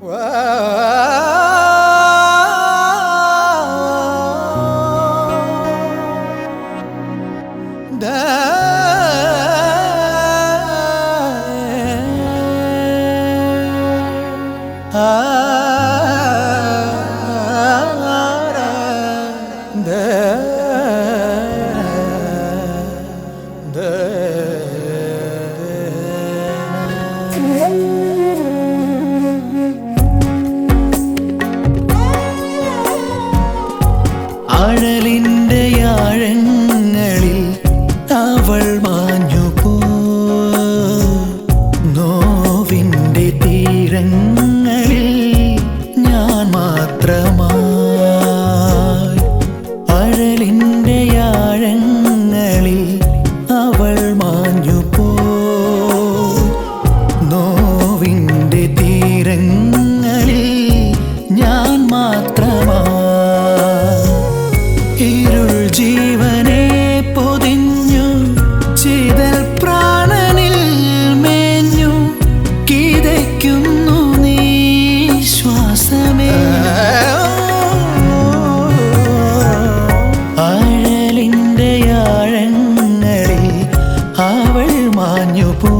Ah മാഞ്ഞു പോ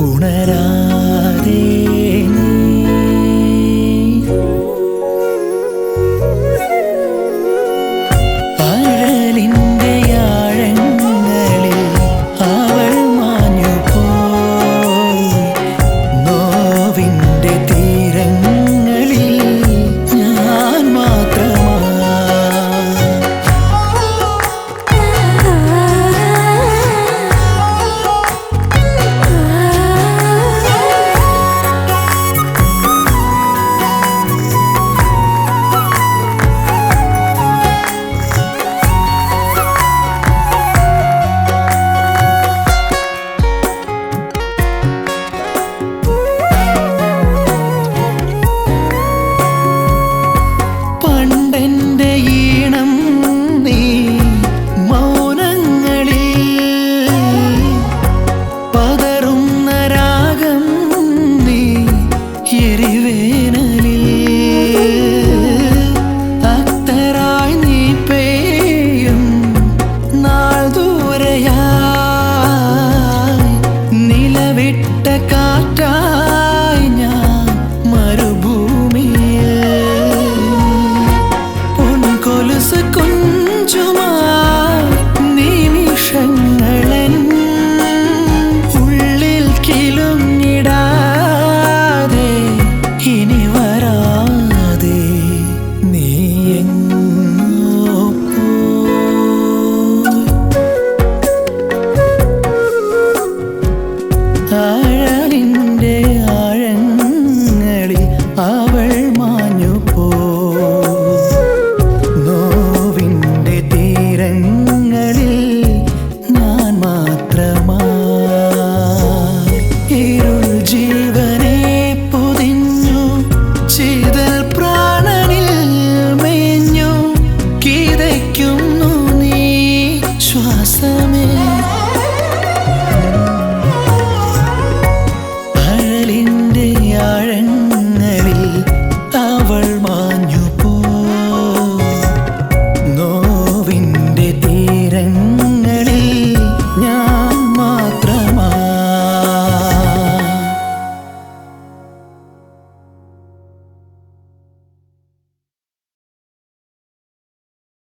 ഉണരാ